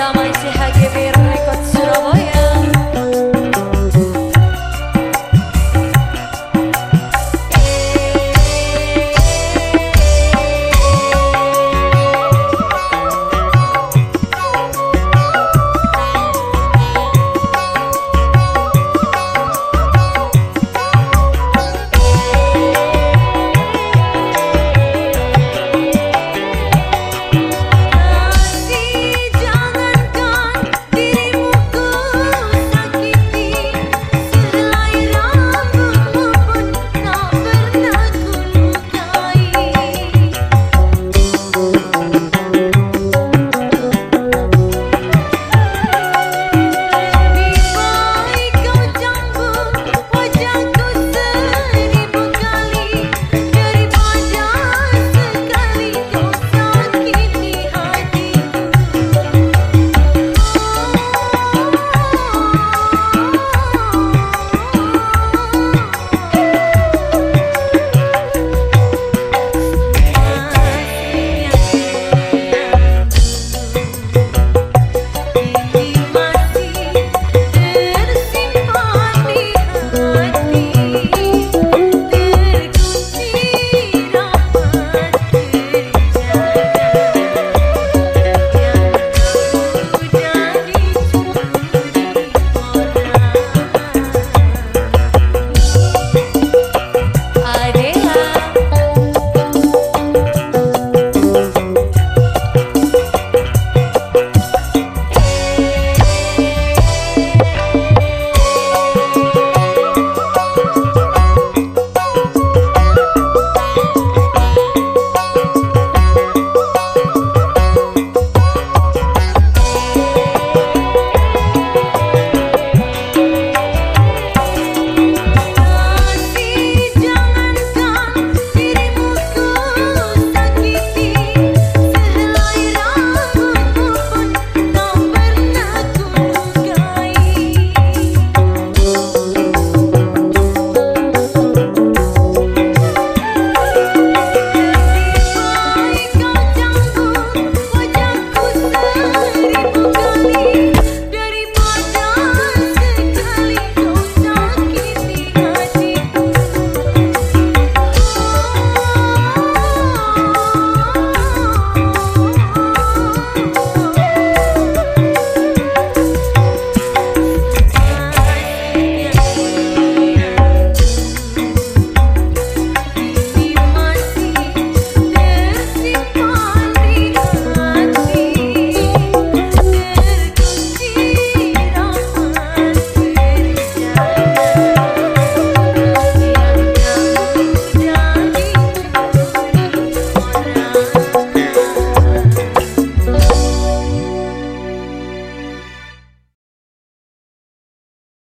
سامعي سي حاجة بيرحكوا تسربوا